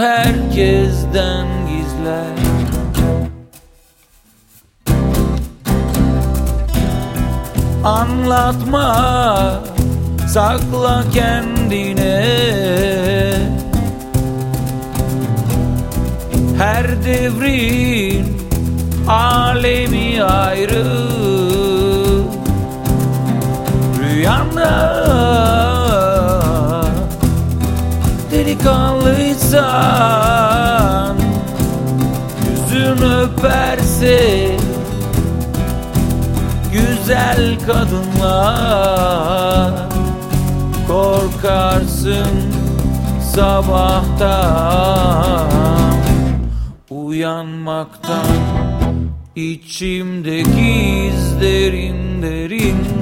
herkesten gizler. Anlatma sakla kendine Her devrin alemi ayrı. Rüyanda delikanlıysan Yüzün öperse Güzel kadınlar Korkarsın sabahtan. Uyanmaktan içimdeki izlerin derin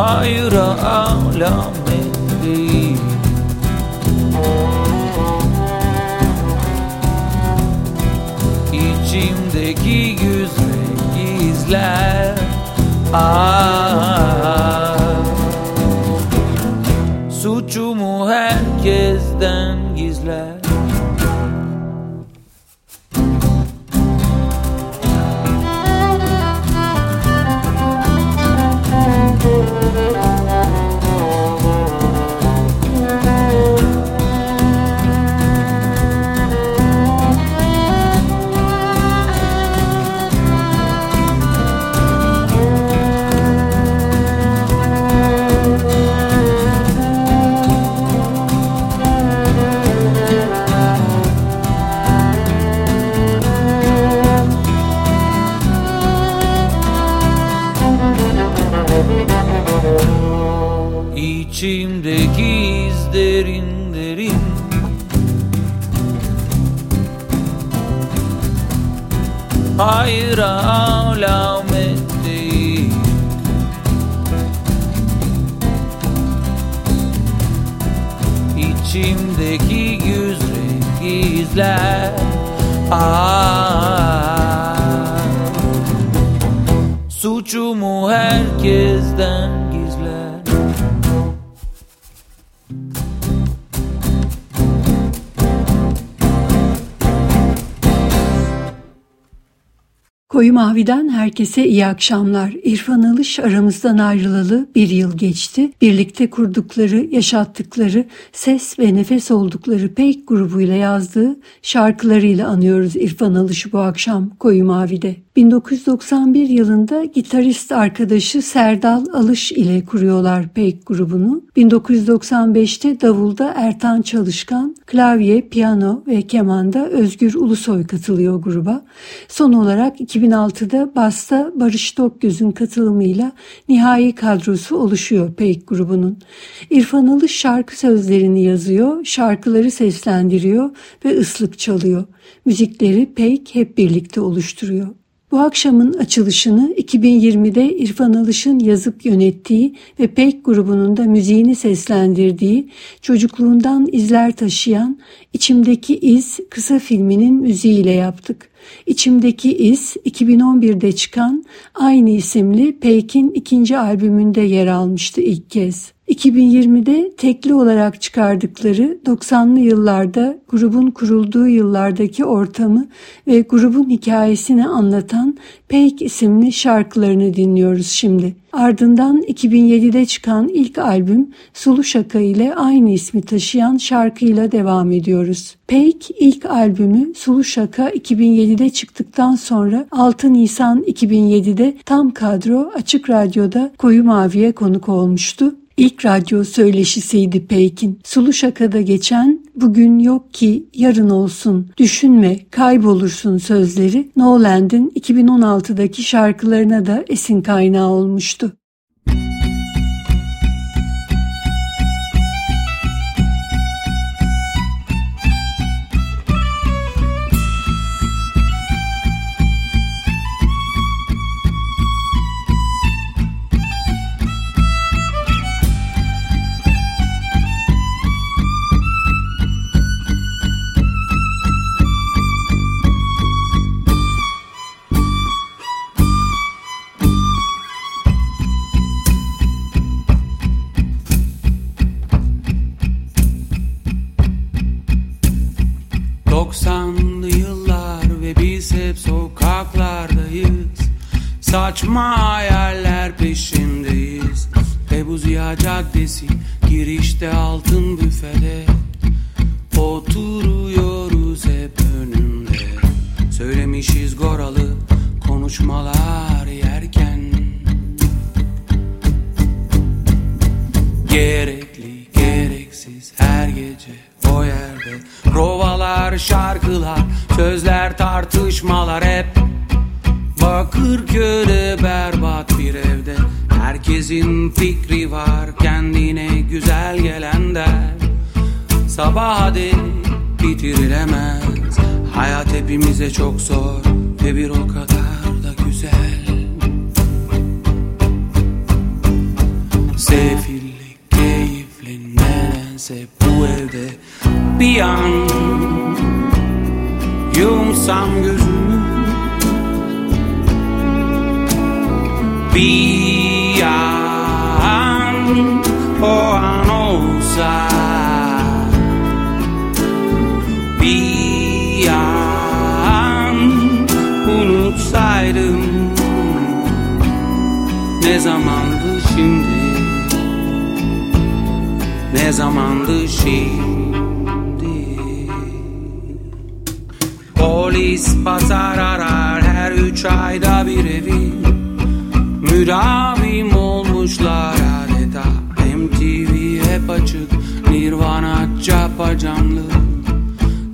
hayra alamet değil İçimdeki güzel gizler Suçumu herkesten Koyu Mavi'den herkese iyi akşamlar. İrfan Alış aramızdan ayrılalı bir yıl geçti. Birlikte kurdukları, yaşattıkları, ses ve nefes oldukları Peyk grubuyla yazdığı şarkılarıyla anıyoruz İrfan Alış'ı bu akşam Koyu Mavi'de. 1991 yılında gitarist arkadaşı Serdal Alış ile kuruyorlar Peyk grubunu. 1995'te davulda Ertan Çalışkan, klavye, piyano ve kemanda Özgür Ulusoy katılıyor gruba. Son olarak 2006'da Basta Barış Tokgöz'ün katılımıyla nihai kadrosu oluşuyor Peyk grubunun. İrfan Alış şarkı sözlerini yazıyor, şarkıları seslendiriyor ve ıslık çalıyor. Müzikleri Peyk hep birlikte oluşturuyor. Bu akşamın açılışını 2020'de İrfan Alış'ın yazıp yönettiği ve Pek grubunun da müziğini seslendirdiği çocukluğundan izler taşıyan İçimdeki İz kısa filminin müziğiyle yaptık. İçimdeki İz 2011'de çıkan aynı isimli Peyk'in ikinci albümünde yer almıştı ilk kez. 2020'de tekli olarak çıkardıkları 90'lı yıllarda grubun kurulduğu yıllardaki ortamı ve grubun hikayesini anlatan Peyk isimli şarkılarını dinliyoruz şimdi. Ardından 2007'de çıkan ilk albüm Sulu Şaka ile aynı ismi taşıyan şarkıyla devam ediyoruz. Peyk ilk albümü Sulu Şaka 2007'de çıktıktan sonra 6 Nisan 2007'de tam kadro Açık Radyo'da Koyu Mavi'ye konuk olmuştu İlk radyo söyleşisiydi Peyk'in. Sulu Şaka'da geçen bugün yok ki yarın olsun, düşünme, kaybolursun sözleri Noland'in 2016'daki şarkılarına da esin kaynağı olmuştu. Saçma hayaller peşindeyiz. Ebu Ziya Caddesi girişte altın büfede. Oturuyoruz hep önünde Söylemişiz goralı konuşmalar yerken. Gerekli gereksiz her gece o yerde. Provalar, şarkılar, sözler, tartışmalar hep Bakırköy'de berbat bir evde. Herkesin fikri var kendine güzel gelen der. Sabah dek bitirilemez. Hayat hepimize çok zor ve bir o kadar da güzel. Sefillik keyifli nedense bu evde. Bir an Yumsam gözümü Bir an O an olsa Bir an Unutsaydım Ne zamandı şimdi? Ne zamandı şimdi? Polis pazar arar her üç ayda bir evi Müdavim olmuşlar adeta. MTV hep açık Nirvana capacanlı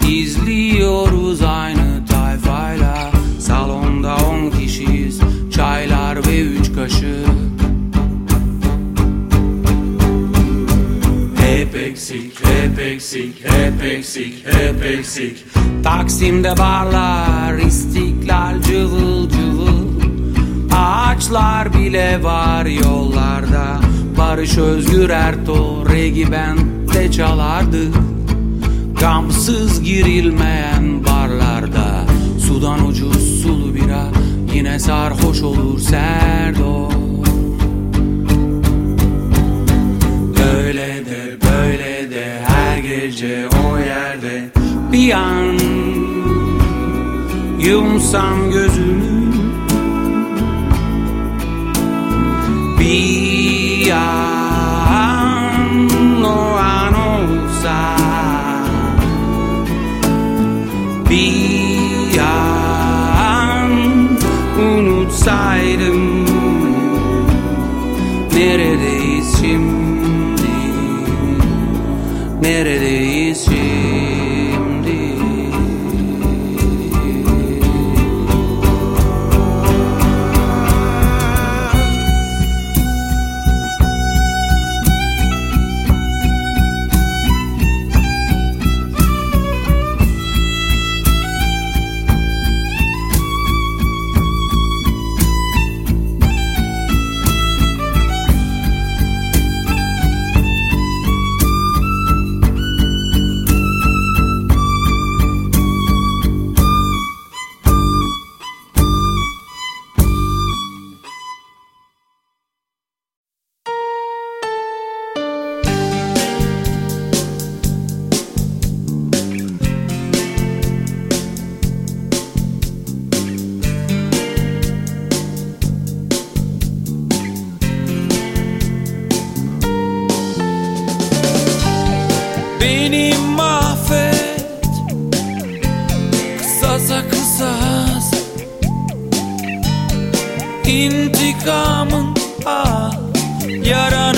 İzliyoruz aynı tayfayla. Salonda on kişiyiz Çaylar ve üç kaşık. Hep eksik, hep eksik, hep eksik, hep eksik. Taksim'de barlar, istiklal cıvıl cıvıl Ağaçlar bile var yollarda. Barış Özgür Erto, Regi ben de çalardı. Gamsız girilmeyen barlarda. Sudan ucuz sulu bira Yine sarhoş olur Serdo Öyle de böyle de her gece o yerde. Bir an Yumsam gözümü intikamın ah yaran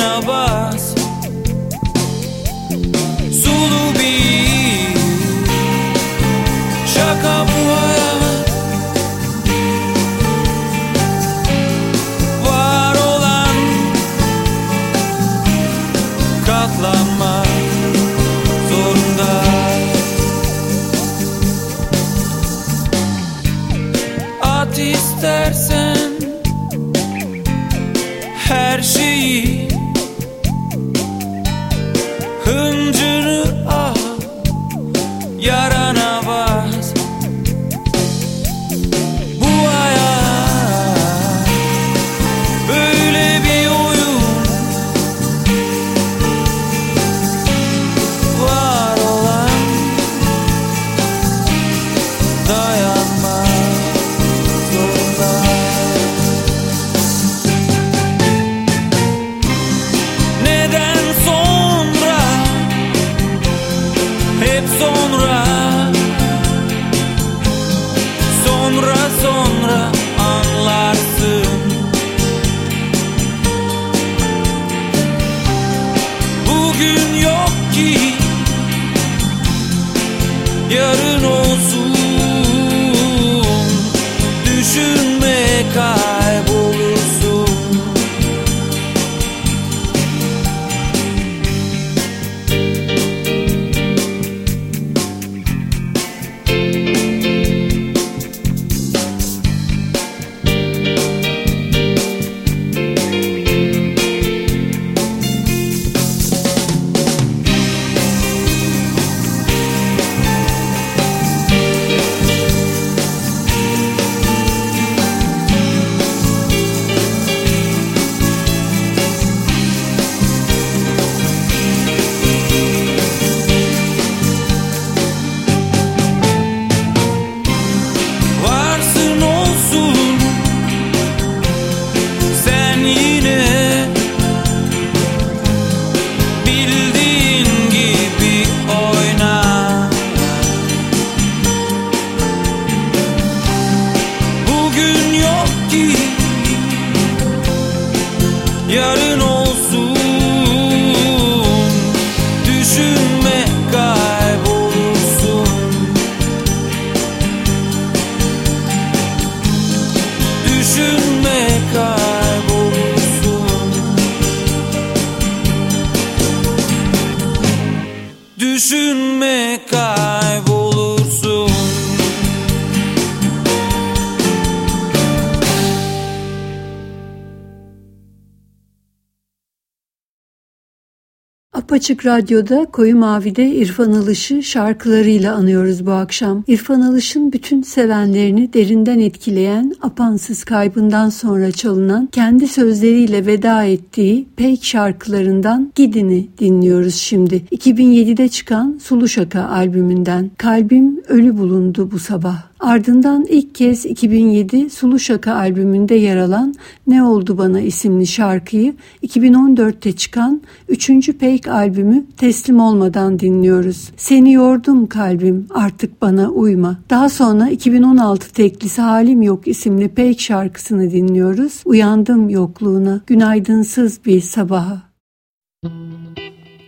Açık Radyo'da Koyu Mavi'de İrfan Alış'ı şarkılarıyla anıyoruz bu akşam. İrfan Alış'ın bütün sevenlerini derinden etkileyen apansız kaybından sonra çalınan kendi sözleriyle veda ettiği Peyk şarkılarından Gidin'i dinliyoruz şimdi. 2007'de çıkan Sulu Şaka albümünden Kalbim Ölü Bulundu bu sabah. Ardından ilk kez 2007 Sulu Şaka albümünde yer alan Ne Oldu Bana isimli şarkıyı 2014'te çıkan 3. Peyk albümü Teslim Olmadan dinliyoruz. Seni yordum kalbim artık bana uyma. Daha sonra 2016 teklisi Halim Yok isimli Peyk şarkısını dinliyoruz. Uyandım yokluğuna günaydınsız bir sabaha.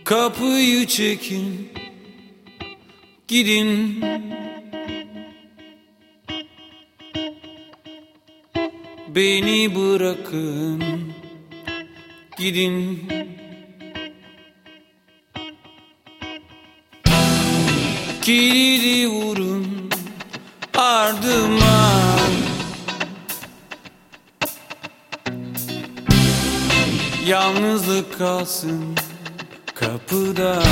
Kapıyı çekin Gidin Beni bırakın. Gidin. Kilidi vurun. Ardıma. Yalnızlık kalsın kapıda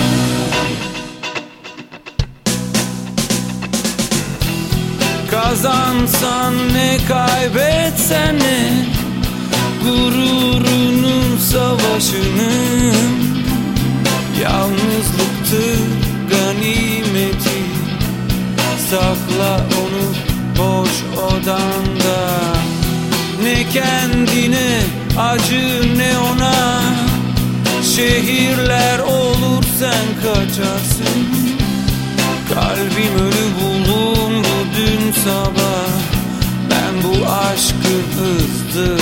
Kazansan ne kaybetsen ne Gururunun savaşını. Yalnızlıktır ganimeti Sakla onu boş odanda. Ne kendine acı ne ona Şehirler olur sen kaçarsın. Kalbim ölü dün sabah Ben bu aşkın ızdırabını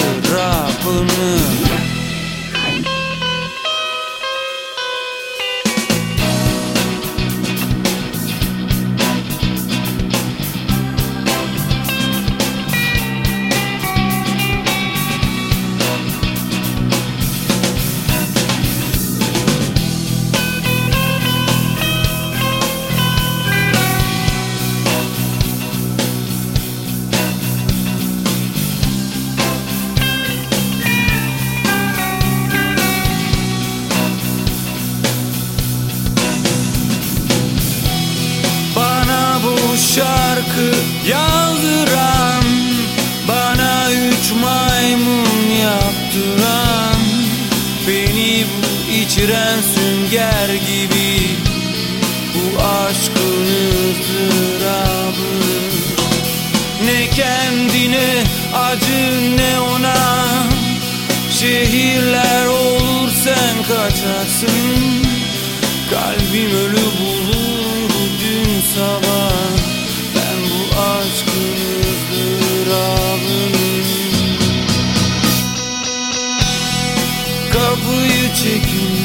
yaptıran Beni bu içiren sünger gibi. Bu aşkın ızdırabı. Ne kendine acı ne ona. Şehirler olur sen kaçarsın. Kalbim ölü bulundu dün sabah Kapıyı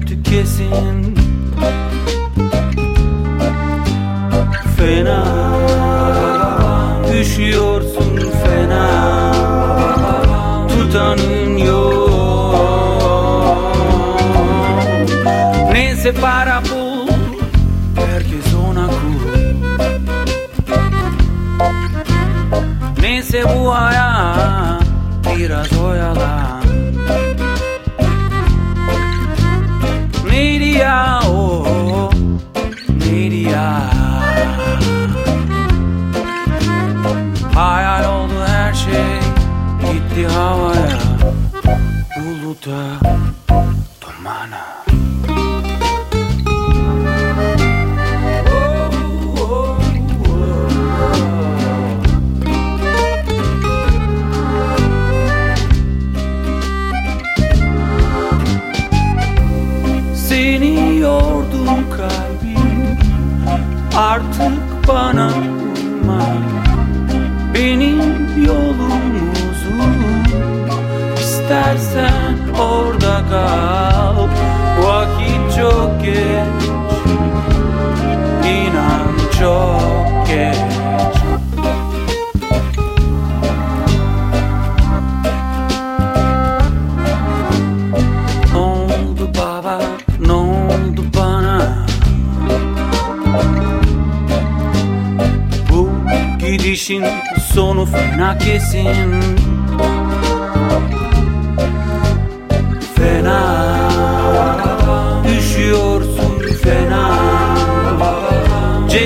kötü kesin. Fena. Üşüyorsun fena. Tutanın yok. Neyse para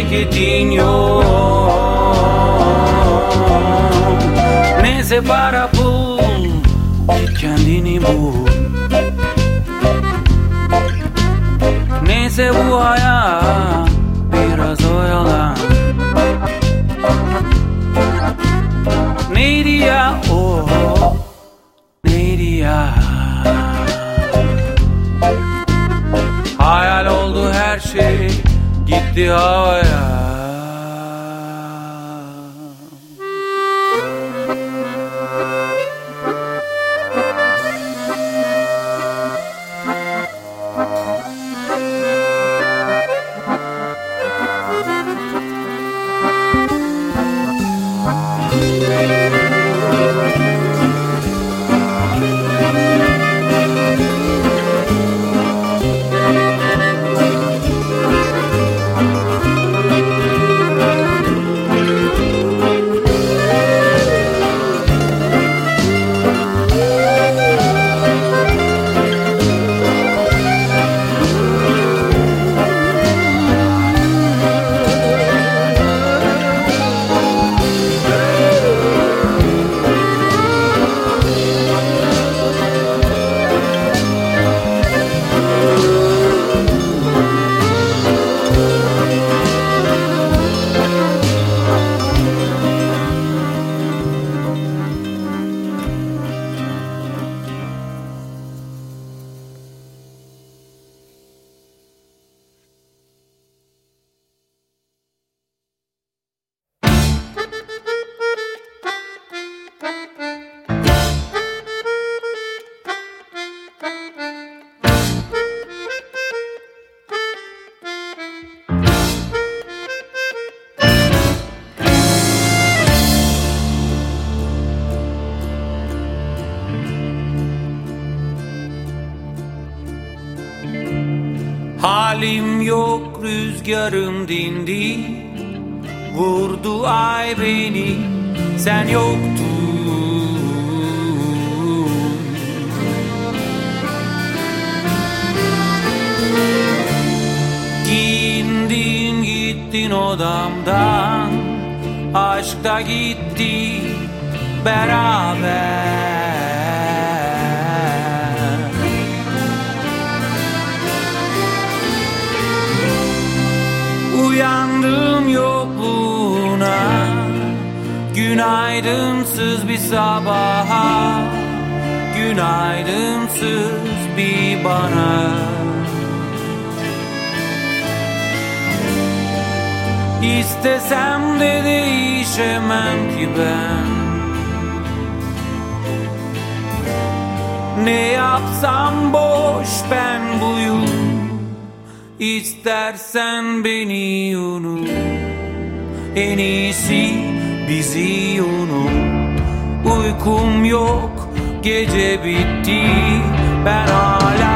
Ceketin yok Neyse para bul Kendini bul. Neyse bu hayat biraz oyalan Neydi ya o? Neydi ya? Hayal oldu her şey Gitti havaya rüzgarım dindi Vurdu ay beni sen yoktun. Giyindin gittin odamdan Aşk da gitti beraber Günaydınsız bir sabaha. Günaydınsız bir bana. İstesem de değişemem ki ben. Ne yapsam boş ben buyum. İstersen beni unut. En iyisi bizi unut. Uykum yok gece bitti. Ben hala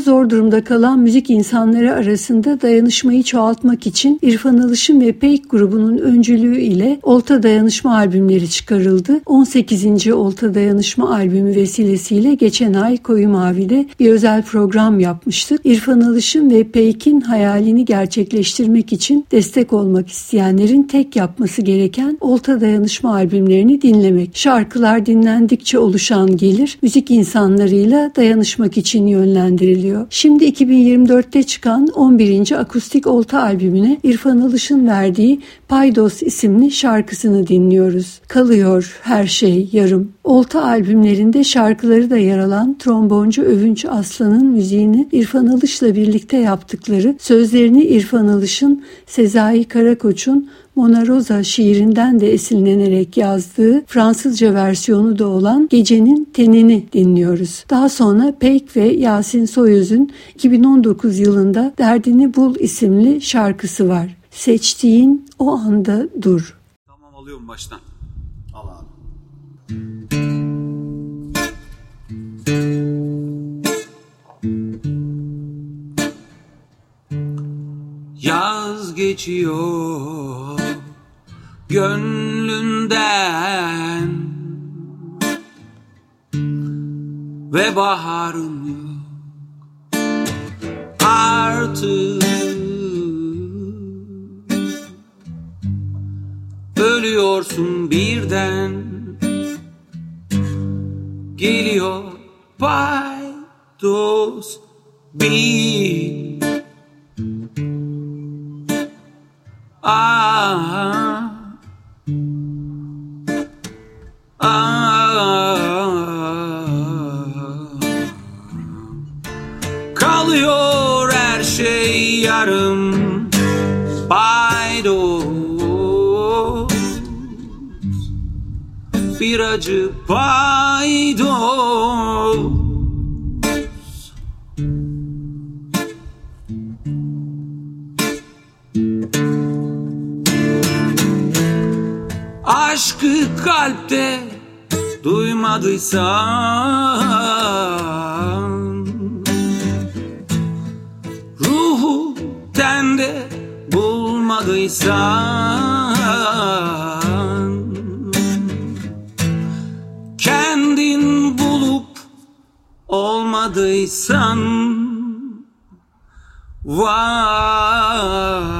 zor durumda kalan müzik insanları arasında dayanışmayı çoğaltmak için İrfan Alış'ın ve Peik grubunun öncülüğü ile Olta Dayanışma albümleri çıkarıldı. 18. Olta Dayanışma albümü vesilesiyle geçen ay Koyu Mavi'de bir özel program yapmıştık. İrfan Alış'ın ve Peik'in hayalini gerçekleştirmek için destek olmak isteyenlerin tek yapması gereken Olta Dayanışma albümlerini dinlemek. Şarkılar dinlendikçe oluşan gelir müzik insanlarıyla dayanışmak için yönlendiriliyor. Şimdi 2024'te çıkan 11. akustik olta albümüne İrfan Alış'ın verdiği Paydos isimli şarkısını dinliyoruz. Kalıyor her şey yarım. Olta albümlerinde şarkıları da yer alan tromboncu Övünç Aslan'ın müziğini İrfan Alış'la birlikte yaptıkları, sözlerini İrfan Alış'ın, Sezai Karakoç'un Mona Rosa şiirinden de esinlenerek yazdığı Fransızca versiyonu da olan Gecenin Tenini dinliyoruz. Daha sonra Peik ve Yasin Soyuz'un 2019 yılında Derdini Bul isimli şarkısı var. Seçtiğin o anda dur. Tamam alıyorum baştan. Al abi. Yaz geçiyor gönlünden Ve baharın yok artık. Ölüyorsun birden. Geliyor paydos bir Ah, ah, Kalıyor her şey yarım Paydos. Bir acı paydos kalpte duymadıysan Ruhu tende bulmadıysan Kendin bulup olmadıysan Vay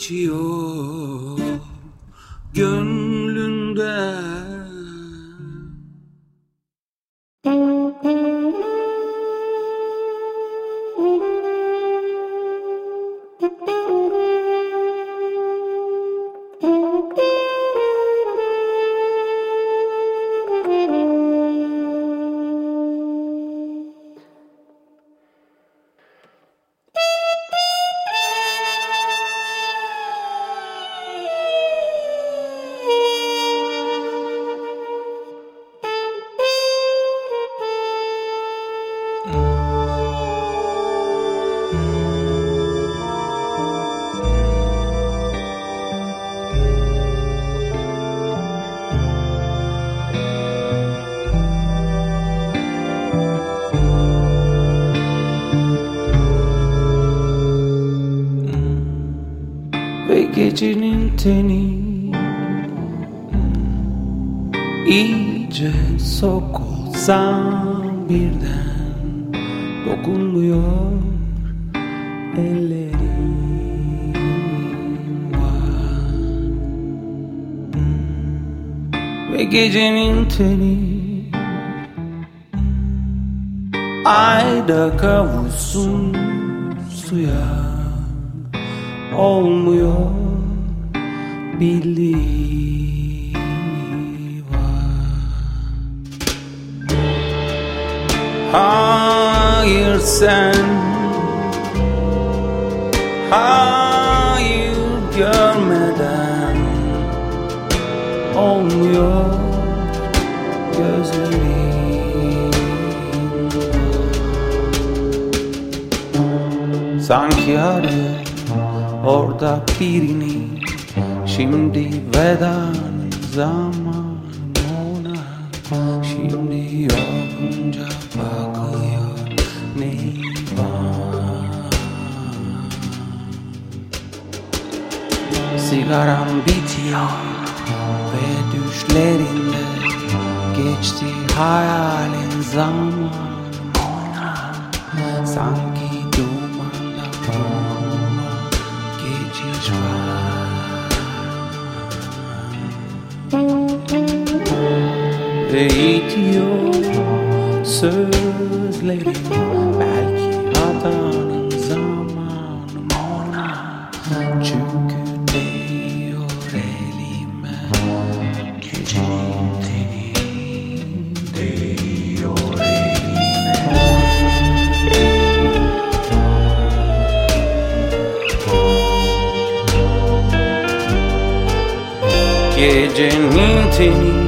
Yaz geçiyor. gönlünde sokulsam birden dokunmuyor. Ellerim var. Ve gecenin teni ayda kavuşsun Şimdi yorgunca bakıyor neyvan Sigaram bitiyor ve düşlerinde Geçti hayalin zamanı. Ona Sanki Eğitiyor sözlerim Belki hatanın zamanı ona Çünkü değiyor elime elime Gecenin teni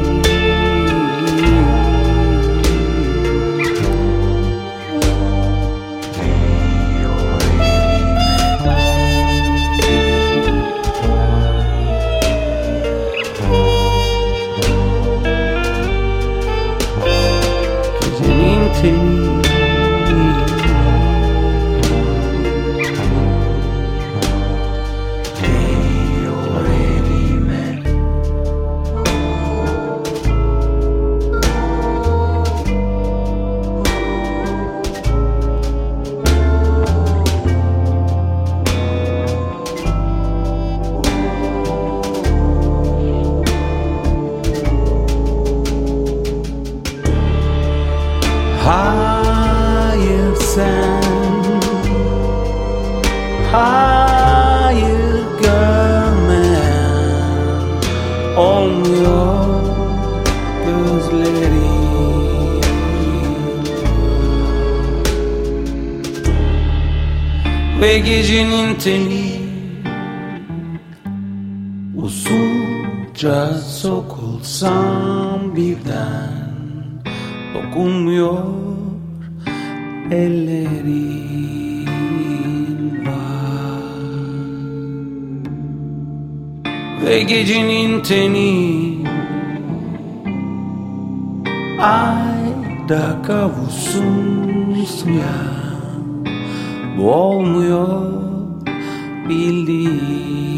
Olmuyor gözlerim. Ve gecenin teni Usulca sokulsam birden Dokunmuyor ellerin Ve gecenin teni. Ayda kavuşsun suya Bu olmuyor bildiği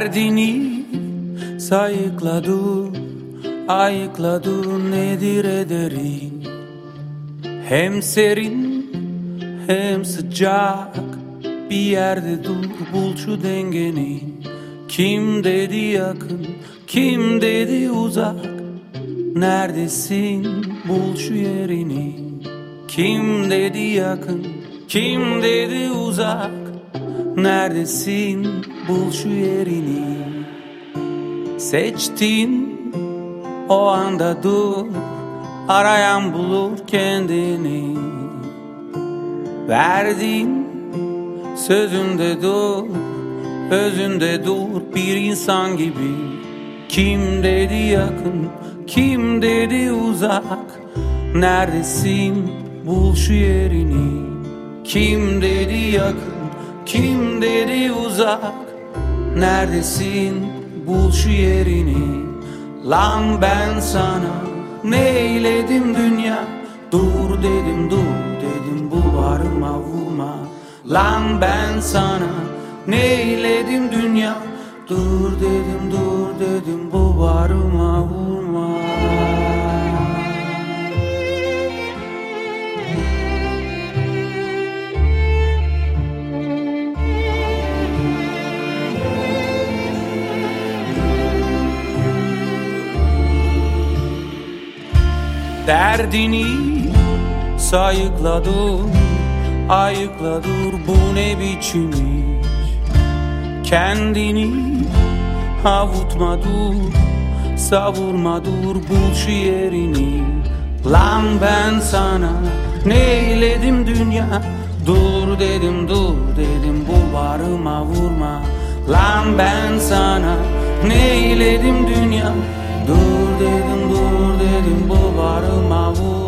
Derdini sayıkla dur, ayıkla dur nedir ederin? Hem serin hem sıcak bir yerde dur bul şu dengeni. Kim dedi yakın, kim dedi uzak? Neredesin? Bul şu yerini. Kim dedi yakın, kim dedi uzak Neredesin? Bul şu yerini. Seçtin o anda dur. Arayan bulur kendini. Verdin sözünde dur. Özünde dur bir insan gibi. Kim dedi yakın kim dedi uzak? Neredesin? Bul şu yerini. Kim dedi yakın kim dedi uzak? Neredesin? Bul şu yerini. Lan ben sana neyledim dünya? Dur dedim dur dedim bu varıma vurma. Lan ben sana neyledim dünya? Dur dedim dur dedim bu varıma vurma Derdini sayıkla dur Ayıkla dur bu ne biçim iş? Kendini avutma dur Savurma dur bul şu yerini. Lan ben sana neyledim dünya? Dur dedim dur dedim. Bu varıma vurma. Lan ben sana neyledim dünya? Dur dedim dur dedim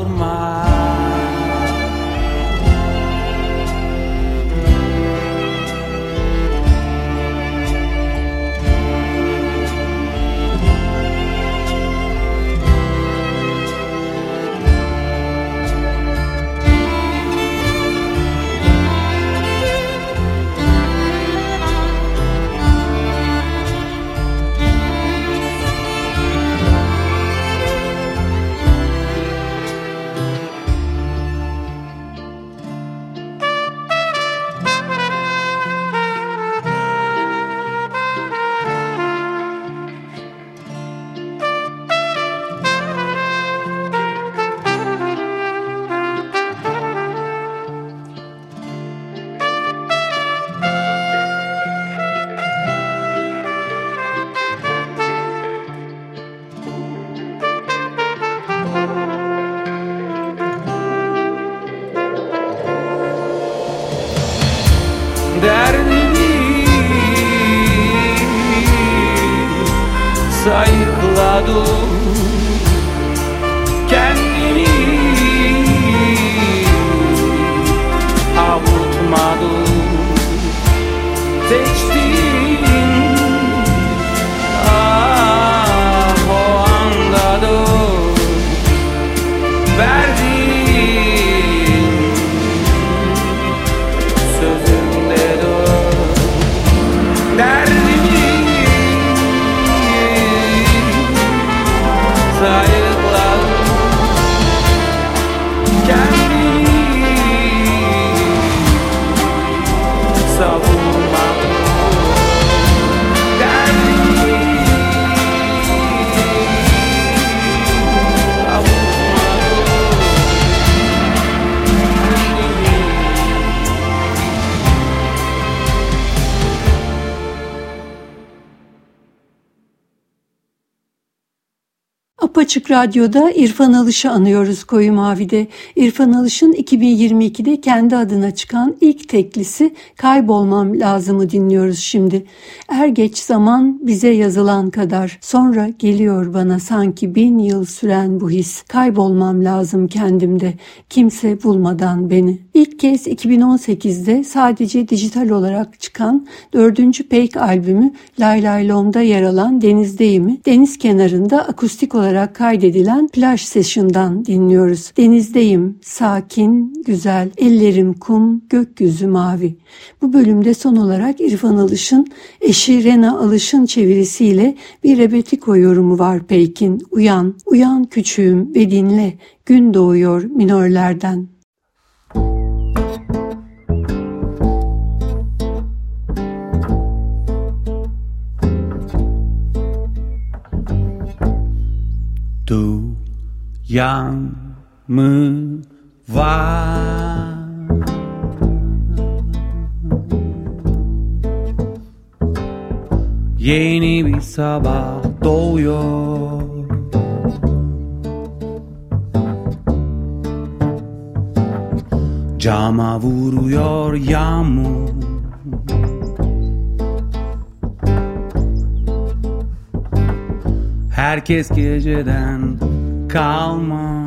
Apaçık Radyo'da İrfan Alış'ı anıyoruz Koyu Mavi'de. İrfan Alış'ın 2022'de kendi adına çıkan ilk teklisi Kaybolmam Lazım'ı dinliyoruz şimdi. Er geç zaman bize yazılan kadar sonra geliyor bana sanki bin yıl süren bu his. Kaybolmam lazım kendimde kimse bulmadan beni. İlk kez 2018'de sadece dijital olarak çıkan dördüncü Peik albümü Lay Lay Lom'da yer alan Denizdeyim'i deniz kenarında akustik olarak kaydedilen plaj session'dan dinliyoruz. Denizdeyim, sakin, güzel, ellerim kum, gökyüzü mavi. Bu bölümde son olarak İrfan Alış'ın eşi Rena Alış'ın çevirisiyle bir rebetiko yorumu var Peik'in. Uyan, uyan küçüğüm ve dinle, gün doğuyor minörlerden. Yang mı var. Yeni bir sabah doğuyor. Cama vuruyor yağmur. Herkes geceden kalma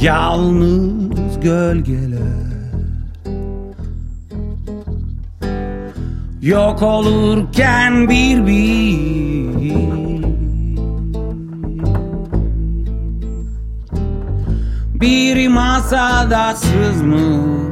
Yalnız gölgeler Yok olurken bir bir. Biri masada sızmış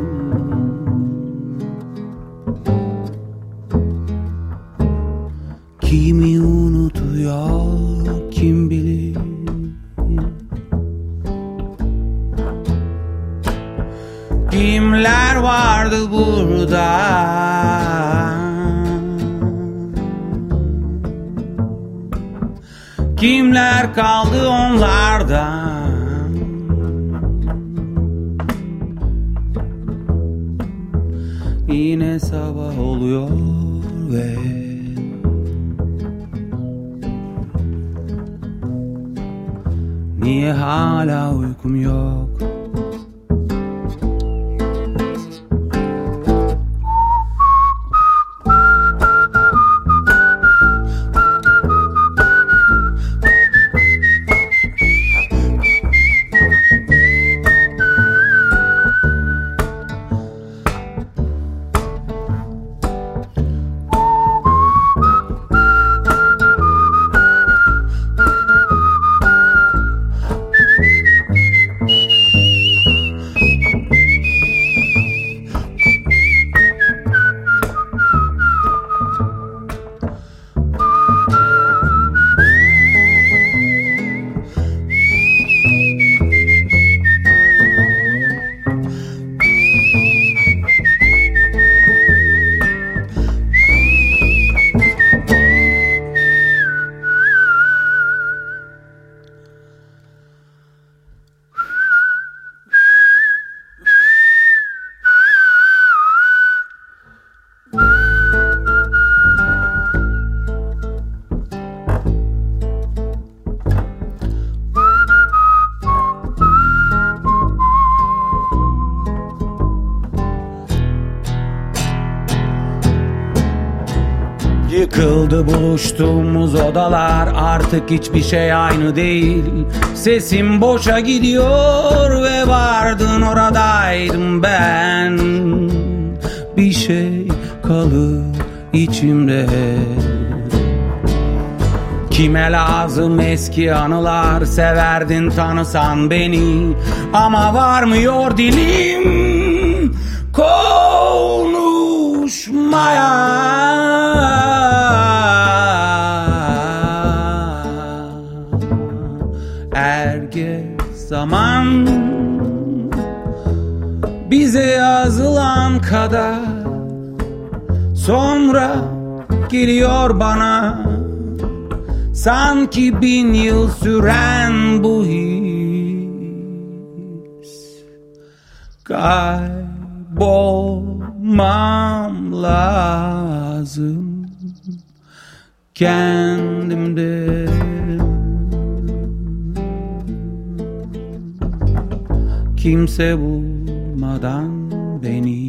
Yıkıldı buluştuğumuz odalar artık hiçbir şey aynı değil. Sesim boşa gidiyor ve vardın oradaydım ben. Bir şey kalır içimde. Kime lazım eski anılar severdin tanısan beni. Ama varmıyor dilim konuşmaya zaman bize yazılan kadar Sonra geliyor bana. Sanki bin yıl süren bu his. Kaybolmam lazım Kendimde Kimse bulmadan beni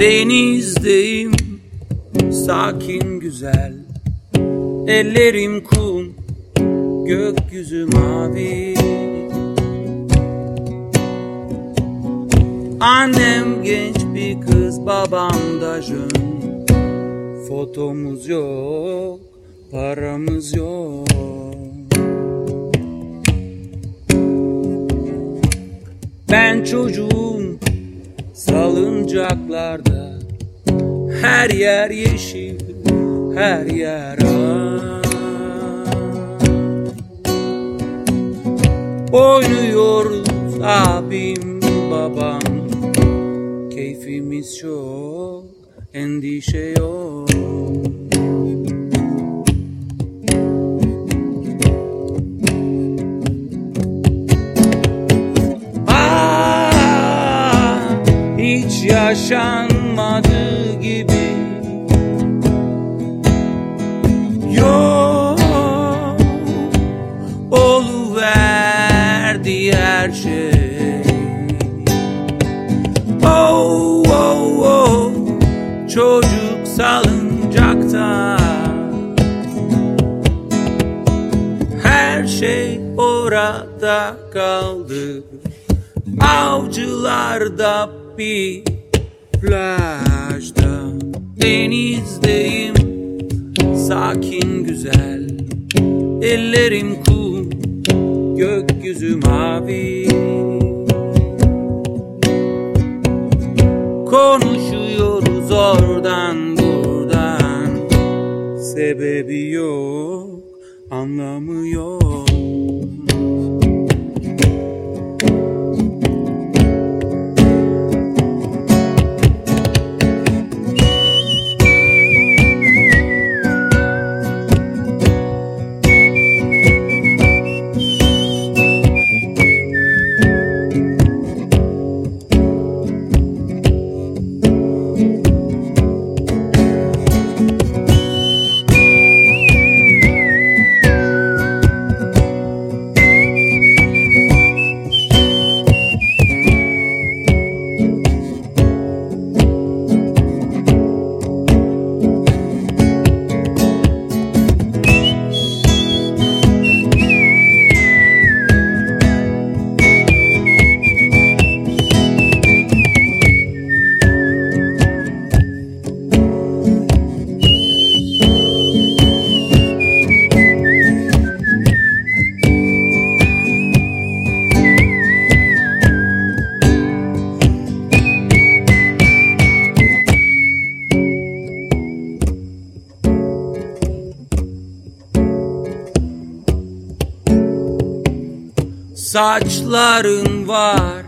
Denizdeyim sakin güzel. Ellerim kum gökyüzü mavi. Annem genç bir kız babam da jön. Fotomuz yok paramız yok. Ben çocuğum salıncaklarda Her yer yeşil, her yer ağ Oynuyoruz abim babam. Keyfimiz çok, endişe yok yaşanmadı gibi. Yok oluverdi her şey. Oh oh oh çocuk salıncakta. Her şey orada kaldı. Avcılarda bir plajda Denizdeyim. Sakin güzel Ellerim kum gökyüzü mavi. Konuşuyoruz oradan buradan. Sebebi yok anlamı yok Saçların var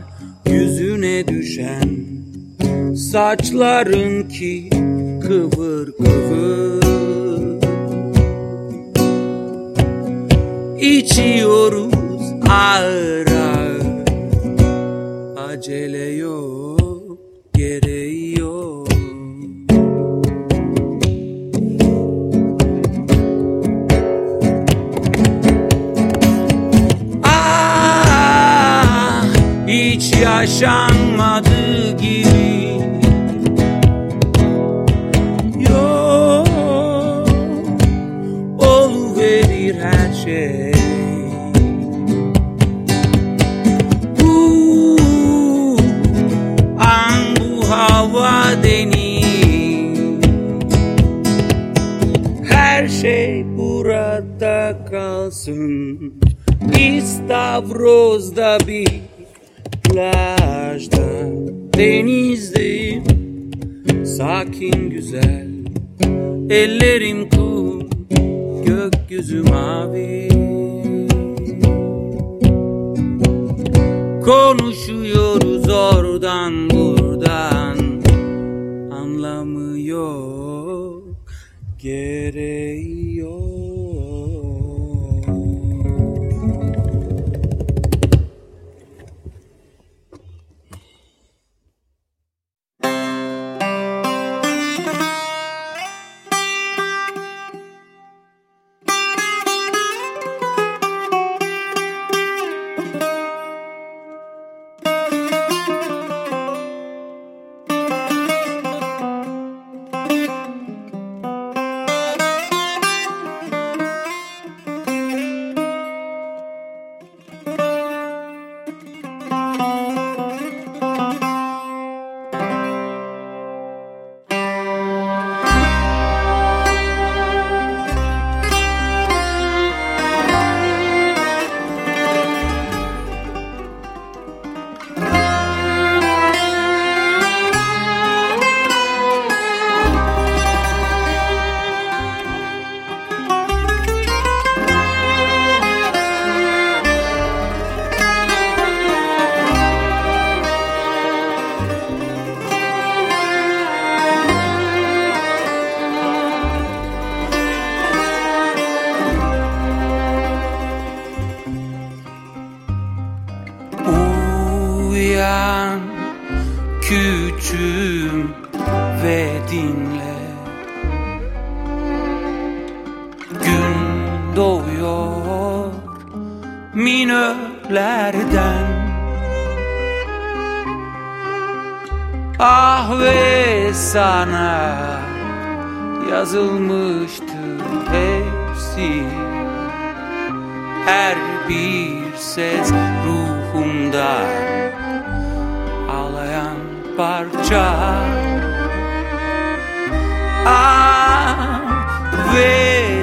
yüzüne düşen. Saçların ki kıvır kıvır. İçiyoruz ağır ağır. Acele yok gereği yaşanmadı gibi. Yok oluverir her şey. Uh, an bu hava deniz. Her şey burada kalsın. İstavroz'da bir plajda Denizdeyim sakin güzel. Ellerim kum gökyüzü mavi. Konuşuyoruz oradan buradan. Anlamı yok Gereği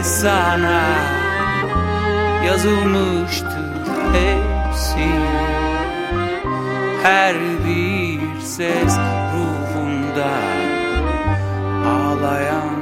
sana yazılmıştır hepsi. Her bir ses ruhumda ağlayan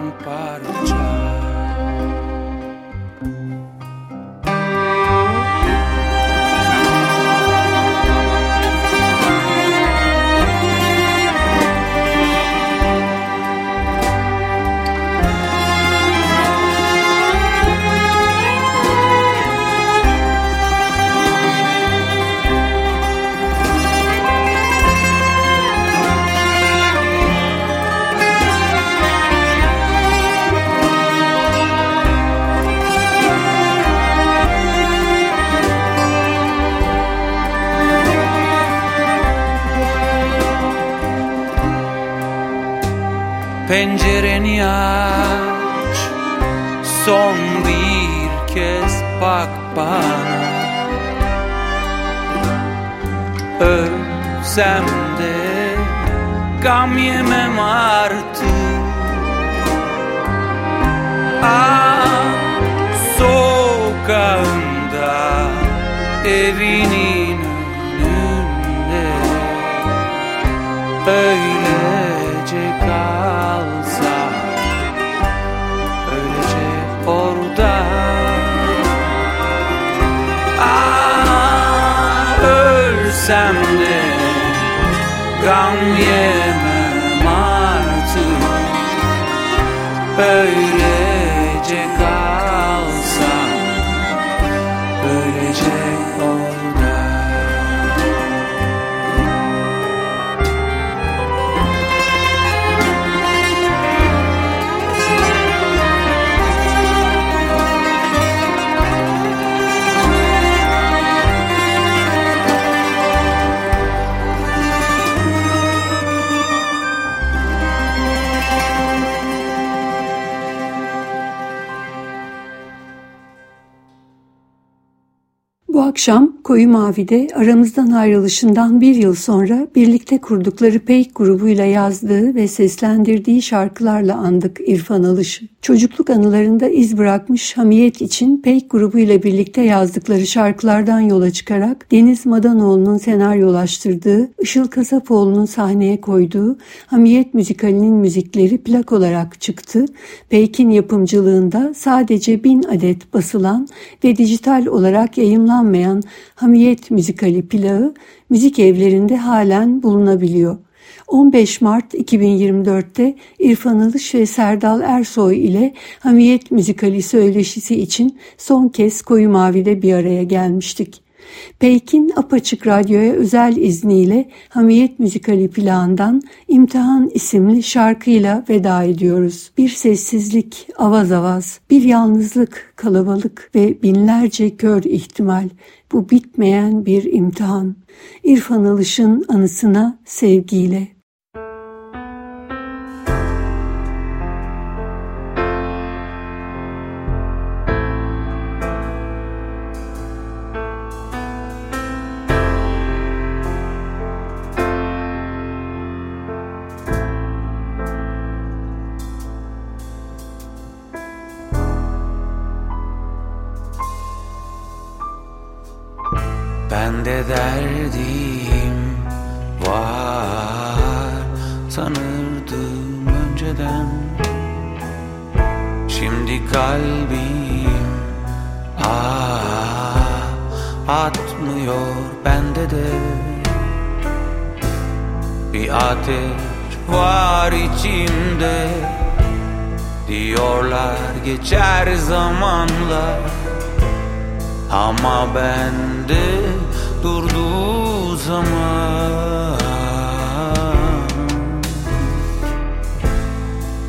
Pencereni aç. Son bir kez bak bana. Ölsem de gam yemem artık. Ah sokağında evinin akşam Koyu Mavi'de aramızdan ayrılışından bir yıl sonra birlikte kurdukları Peyk grubuyla yazdığı ve seslendirdiği şarkılarla andık İrfan Alış'ı. Çocukluk anılarında iz bırakmış Hamiyet için Peyk grubuyla birlikte yazdıkları şarkılardan yola çıkarak Deniz Madanoğlu'nun senaryolaştırdığı, Işıl Kasapoğlu'nun sahneye koyduğu Hamiyet müzikalinin müzikleri plak olarak çıktı. Peyk'in yapımcılığında sadece bin adet basılan ve dijital olarak yayımlanmayan Hamiyet müzikali plağı müzik evlerinde halen bulunabiliyor. 15 Mart 2024'te İrfan Alış ve Serdal Ersoy ile Hamiyet müzikali söyleşisi için son kez Koyu Mavi'de bir araya gelmiştik. Peyk'in Apaçık Radyo'ya özel izniyle Hamiyet Müzikali plağından İmtihan isimli şarkıyla veda ediyoruz. Bir sessizlik, avaz avaz, bir yalnızlık, kalabalık ve binlerce kör ihtimal. Bu bitmeyen bir imtihan. İrfan Alış'ın anısına sevgiyle. Sanırdım önceden. Şimdi kalbim ah, Atmıyor bende de. Bir ateş var içimde. Diyorlar geçer zamanla ama bende durduğu zaman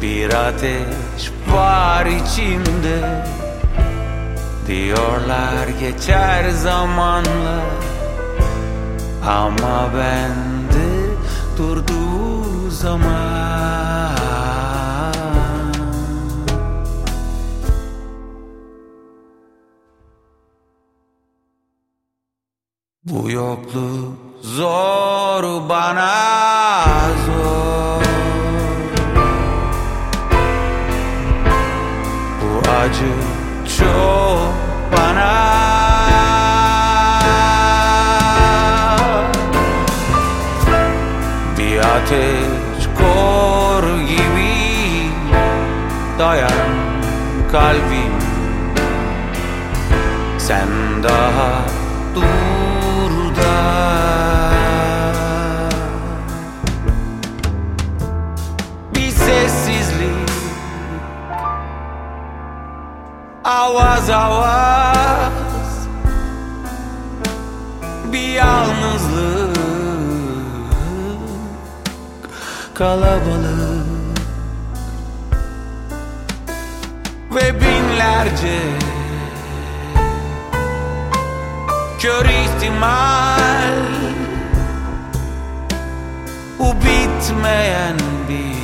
Bir ateş var içimde. Diyorlar geçer zamanla. Ama bende durduğu zaman. Bu yokluk zor bana Kalabalık. Ve binlerce Kör ihtimal Bu bitmeyen bir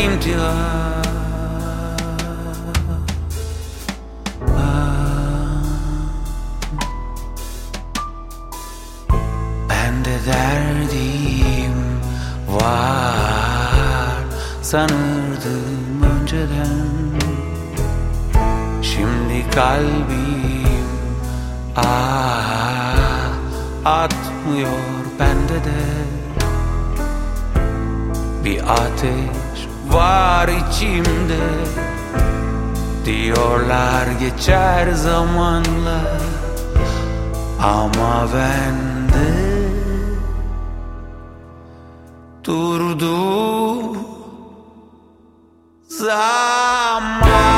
imtihan derdim var. Sanırdım önceden. Şimdi kalbim ah atmıyor bende de. Bir ateş var içimde. Diyorlar geçer zamanla. Ama bende durdu. Zaman